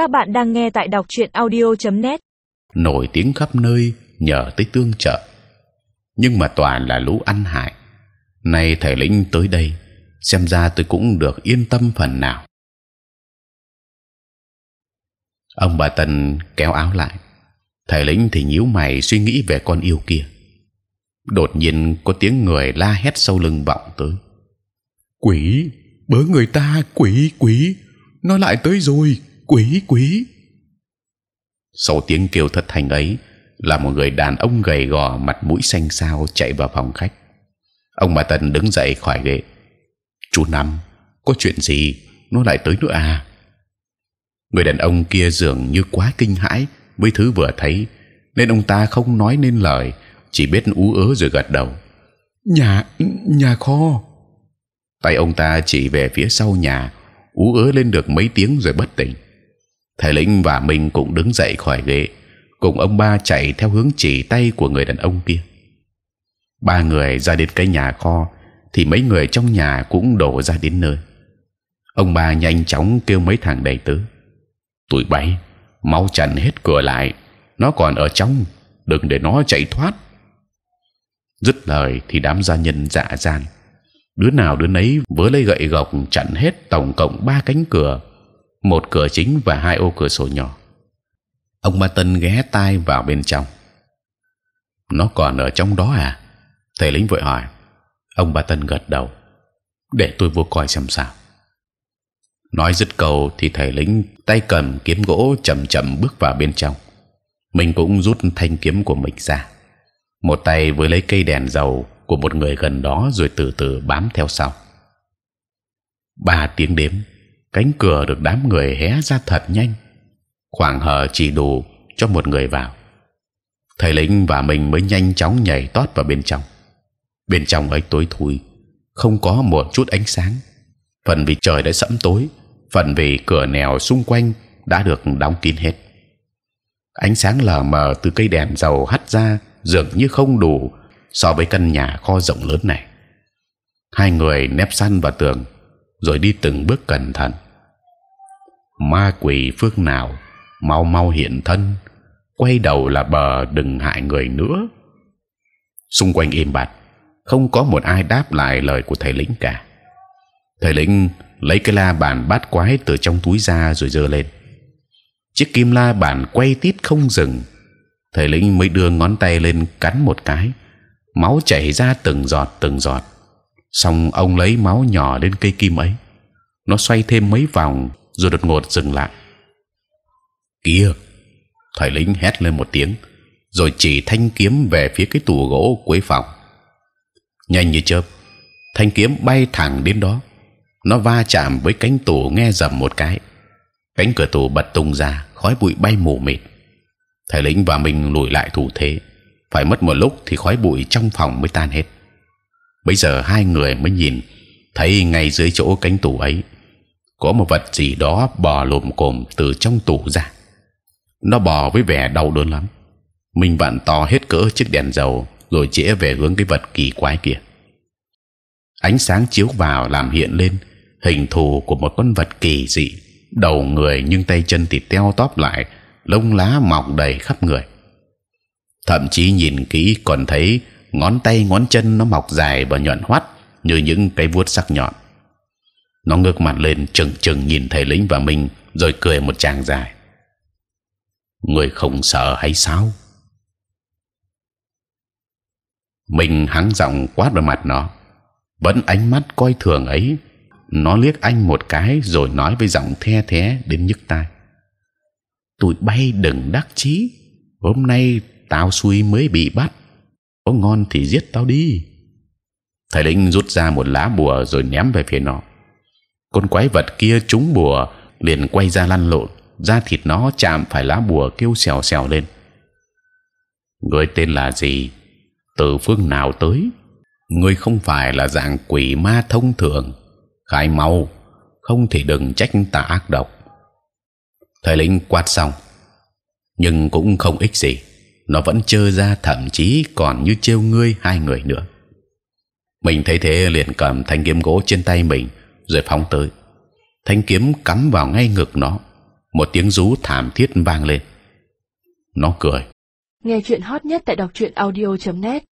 Các bạn đang nghe tại đọc truyện audio.net. nổi tiếng khắp nơi nhờ tới tương trợ. Nhưng mà toàn là lũ ăn hại. Nay thầy lĩnh tới đây xem ra tôi cũng được yên tâm phần nào. Ông bà tần kéo áo lại. Thầy lĩnh thì nhíu mày suy nghĩ về con yêu kia. Đột nhiên có tiếng người la hét sau lưng vọng tới. Quỷ bớ người ta quỷ quỷ. Nó lại tới rồi quỷ quỷ. Sau tiếng kêu thất thanh ấy là một người đàn ông gầy gò mặt mũi xanh xao chạy vào phòng khách. Ông bà tần đứng dậy khỏi ghế. Chú năm có chuyện gì? Nó lại tới nữa à? Người đàn ông kia dường như quá kinh hãi với thứ vừa thấy nên ông ta không nói nên lời chỉ biết ú ớ rồi gật đầu. Nhà nhà kho. Tay ông ta chỉ về phía sau nhà ú ớ lên được mấy tiếng rồi bất tỉnh thầy lĩnh và mình cũng đứng dậy khỏi ghế. Cùng ông ba chạy theo hướng chỉ tay của người đàn ông kia. Ba người ra đến cái nhà kho, thì mấy người trong nhà cũng đổ ra đến nơi. Ông ba nhanh chóng kêu mấy thằng đầy tớ tụi bay, mau chặn hết cửa lại. Nó còn ở trong, đừng để nó chạy thoát. Dứt lời thì đám gia nhân dạ gian đứa nào đứa nấy vớ lấy gậy gộc chặn hết tổng cộng ba cánh cửa một cửa chính và hai ô cửa sổ nhỏ. Ông ba tân ghé tai vào bên trong. Nó còn ở trong đó à? Thầy lính vội hỏi. Ông ba tân gật đầu. Để tôi vô coi xem sao. Nói dứt câu thì thầy lính tay cầm kiếm gỗ chậm chậm bước vào bên trong. Mình cũng rút thanh kiếm của mình ra. Một tay với lấy cây đèn dầu của một người gần đó rồi từ từ bám theo sau. Ba tiếng đếm cánh cửa được đám người hé ra thật nhanh. Khoảng hở chỉ đủ cho một người vào. Thầy lĩnh và mình mới nhanh chóng nhảy tót vào bên trong. Bên trong ấy tối thui, không có một chút ánh sáng. Phần vì trời đã sẫm tối, phần vì cửa nẻo xung quanh đã được đóng kín hết. Ánh sáng lờ mờ từ cây đèn dầu hắt ra dường như không đủ so với căn nhà kho rộng lớn này. Hai người nép săn vào tường, rồi đi từng bước cẩn thận ma quỷ phương nào mau mau hiện thân, quay đầu là bờ đừng hại người nữa. Xung quanh im bặt, không có một ai đáp lại lời của thầy lĩnh cả. Thầy lĩnh lấy cái la bàn bát quái từ trong túi ra rồi giơ lên. Chiếc kim la bàn quay tít không dừng, thầy lĩnh mới đưa ngón tay lên cắn một cái, máu chảy ra từng giọt từng giọt. Xong ông lấy máu nhỏ lên cây kim ấy, nó xoay thêm mấy vòng rồi đột ngột dừng lại. Kia thầy lính hét lên một tiếng, rồi chỉ thanh kiếm về phía cái tủ gỗ cuối phòng. Nhanh như chớp, thanh kiếm bay thẳng đến đó. Nó va chạm với cánh tủ nghe dầm một cái. Cánh cửa tủ bật tung ra, khói bụi bay mù mịt. Thầy lính và mình lùi lại thủ thế. Phải mất một lúc thì khói bụi trong phòng mới tan hết. Bây giờ hai người mới nhìn, thấy ngay dưới chỗ cánh tủ ấy có một vật gì đó bò lồm cồm từ trong tủ ra. Nó bò với vẻ đau đớn lắm. Mình vặn to hết cỡ chiếc đèn dầu, rồi chĩa về hướng cái vật kỳ quái kia. Ánh sáng chiếu vào làm hiện lên hình thù của một con vật kỳ dị, đầu người nhưng tay chân thì teo tóp lại, lông lá mọc đầy khắp người. Thậm chí nhìn kỹ còn thấy ngón tay ngón chân nó mọc dài và nhọn hoắt như những cái vuốt sắc nhọn nó ngước mặt lên chừng chừng nhìn thầy lĩnh và mình, rồi cười một tràng dài. Người không sợ hay sao? Mình hắng giọng quát vào mặt nó. Vẫn ánh mắt coi thường ấy. Nó liếc anh một cái rồi nói với giọng the thé đến nhức tai. Tụi bay đừng đắc chí. Hôm nay tao xui mới bị bắt. Có ngon thì giết tao đi. Thầy lĩnh rút ra một lá bùa rồi ném về phía nó con quái vật kia trúng bùa, liền quay ra lăn lộn, da thịt nó chạm phải lá bùa kêu xèo xèo lên. Người tên là gì? Từ phương nào tới? Người không phải là dạng quỷ ma thông thường. Khai mau, không thì đừng trách ta ác độc. Thầy lĩnh quát xong. Nhưng cũng không ích gì, nó vẫn trơ ra thậm chí còn như trêu ngươi hai người nữa. Mình thấy thế liền cầm thanh kiếm gỗ trên tay mình rồi phóng tới. Thanh kiếm cắm vào ngay ngực nó. Một tiếng rú thảm thiết vang lên. Nó cười. Nghe chuyện hot nhất tại đọc truyện audio.net